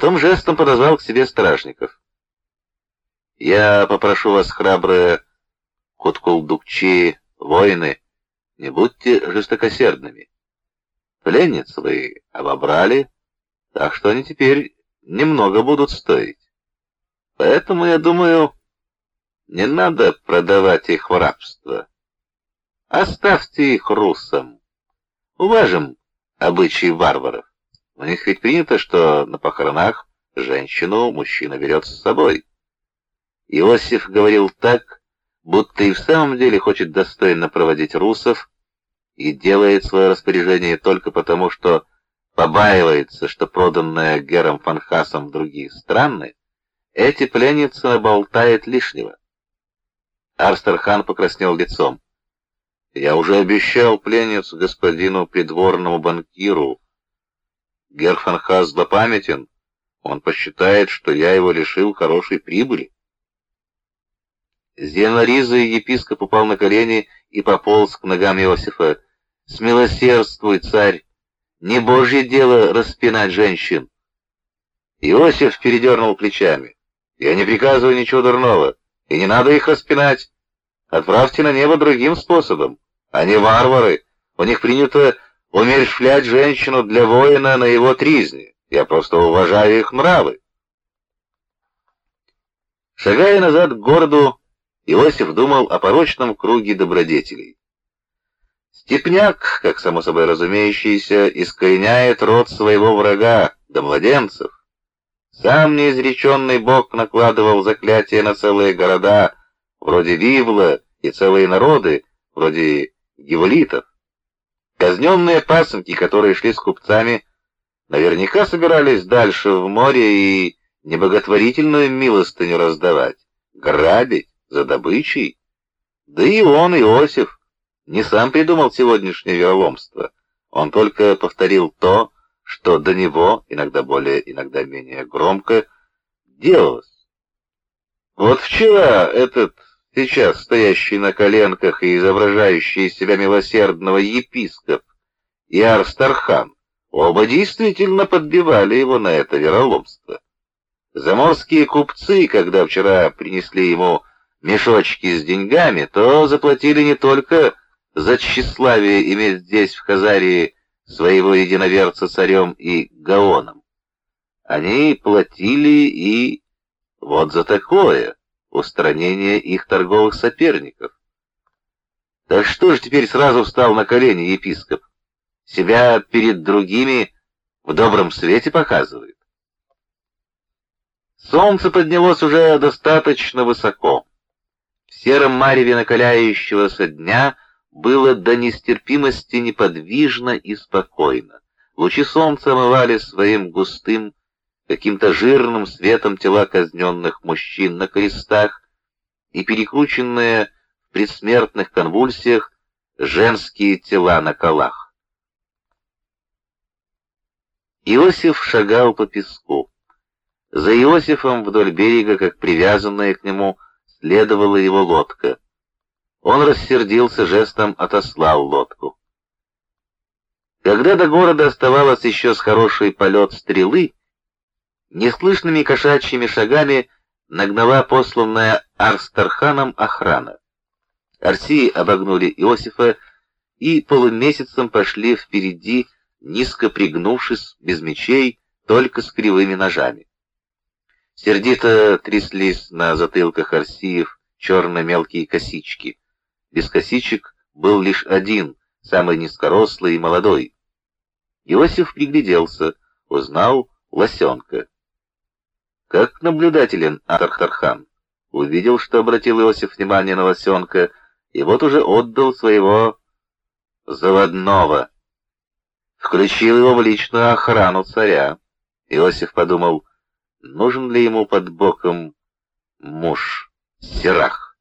Потом жестом подозвал к себе стражников. «Я попрошу вас, храбрые Куткулдукчи, воины, не будьте жестокосердными. Пленниц вы обобрали, так что они теперь немного будут стоить. Поэтому, я думаю, не надо продавать их в рабство. Оставьте их русам. Уважим обычаи варваров. У них ведь принято, что на похоронах женщину мужчина берет с собой. Иосиф говорил так, будто и в самом деле хочет достойно проводить русов и делает свое распоряжение только потому, что побаивается, что проданная Гером Фанхасом в другие страны, эти пленницы наболтает лишнего. Арстерхан покраснел лицом. «Я уже обещал пленницу господину придворному банкиру, Герфанхас злопамятен. Он посчитает, что я его лишил хорошей прибыли. Зенориза епископ упал на колени и пополз к ногам Иосифа. «Смилосердствуй, царь! Не божье дело распинать женщин!» Иосиф передернул плечами. «Я не приказываю ничего дурного, и не надо их распинать. Отправьте на небо другим способом. Они варвары, у них принято умерщвлять женщину для воина на его тризне. Я просто уважаю их нравы. Шагая назад к городу, Иосиф думал о порочном круге добродетелей. Степняк, как само собой разумеющийся, искореняет род своего врага, до младенцев. Сам неизреченный бог накладывал заклятия на целые города, вроде Вивла, и целые народы, вроде Гевлитов. Казненные пасынки, которые шли с купцами, наверняка собирались дальше в море и неблаготворительную милостыню раздавать, грабить за добычей. Да и он, Иосиф, не сам придумал сегодняшнее вероломство. Он только повторил то, что до него, иногда более, иногда менее громко, делалось. Вот вчера этот сейчас стоящий на коленках и изображающий из себя милосердного епископ и Арстархан, оба действительно подбивали его на это вероломство. Заморские купцы, когда вчера принесли ему мешочки с деньгами, то заплатили не только за тщеславие иметь здесь, в Хазарии, своего единоверца царем и гаоном. Они платили и вот за такое устранение их торговых соперников. Так что же теперь сразу встал на колени епископ? Себя перед другими в добром свете показывает. Солнце поднялось уже достаточно высоко. В сером мареве накаляющегося дня было до нестерпимости неподвижно и спокойно. Лучи солнца омывали своим густым каким-то жирным светом тела казненных мужчин на крестах и перекрученные в предсмертных конвульсиях женские тела на колах. Иосиф шагал по песку. За Иосифом вдоль берега, как привязанная к нему, следовала его лодка. Он рассердился, жестом отослал лодку. Когда до города оставалось еще с хороший полет стрелы, Неслышными кошачьими шагами нагнала посланная Арстарханом охрана. Арсии обогнули Иосифа и полумесяцем пошли впереди, низко пригнувшись, без мечей, только с кривыми ножами. Сердито тряслись на затылках Арсиев черно-мелкие косички. Без косичек был лишь один, самый низкорослый и молодой. Иосиф пригляделся, узнал лосенка. Как наблюдателен Атархархан увидел, что обратил Иосиф внимание на лосенка, и вот уже отдал своего заводного. Включил его в личную охрану царя. Иосиф подумал, нужен ли ему под боком муж Серах.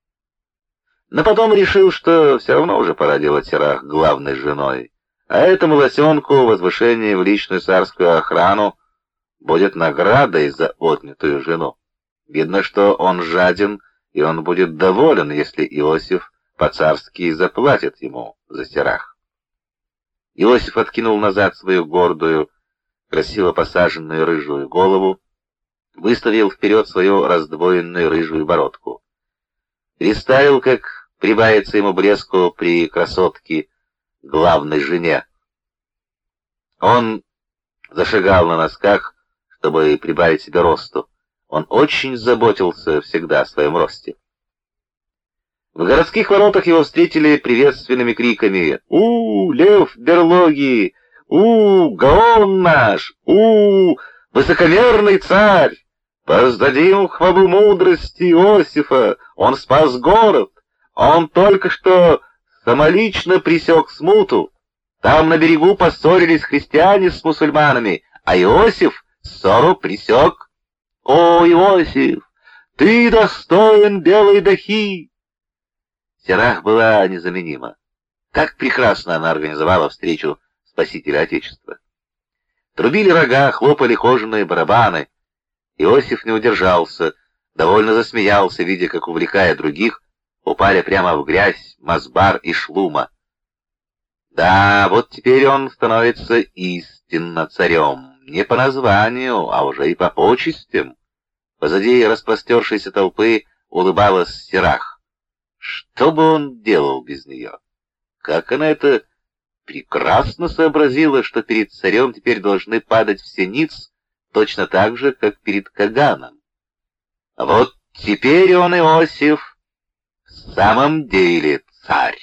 Но потом решил, что все равно уже пора делать Серах главной женой, а этому лосенку возвышение в личную царскую охрану будет наградой за отнятую жену. Видно, что он жаден, и он будет доволен, если Иосиф по-царски заплатит ему за серах. Иосиф откинул назад свою гордую, красиво посаженную рыжую голову, выставил вперед свою раздвоенную рыжую бородку. Представил, как прибавится ему блеску при красотке главной жене. Он зашагал на носках, чтобы прибавить себе росту. Он очень заботился всегда о своем росте. В городских воротах его встретили приветственными криками «У, лев берлоги! У, Гаон наш! У, высокомерный царь! Воздадим хвалу мудрости Иосифа! Он спас город! Он только что самолично пресек смуту! Там на берегу поссорились христиане с мусульманами, а Иосиф ссору пресек. О, Иосиф, ты достоин белой дахи! Серах была незаменима. Как прекрасно она организовала встречу спасителя Отечества. Трубили рога, хлопали кожаные барабаны. Иосиф не удержался, довольно засмеялся, видя, как, увлекая других, упали прямо в грязь Мазбар и Шлума. Да, вот теперь он становится истинно царем, не по названию, а уже и по почестям. Позади распростершейся толпы улыбалась Серах. Что бы он делал без нее? Как она это прекрасно сообразила, что перед царем теперь должны падать все ниц, точно так же, как перед Каганом. Вот теперь он, Иосиф, в самом деле царь.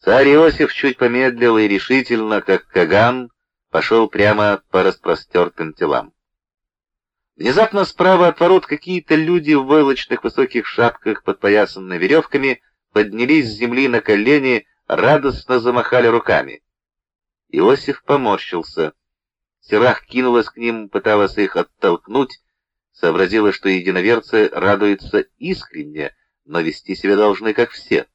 Царь Иосиф чуть помедлил и решительно, как Каган, пошел прямо по распростертым телам. Внезапно справа от ворот какие-то люди в войлочных высоких шапках, подпоясанные веревками, поднялись с земли на колени, радостно замахали руками. Иосиф поморщился. Серах кинулась к ним, пыталась их оттолкнуть, сообразила, что единоверцы радуются искренне, но вести себя должны как все.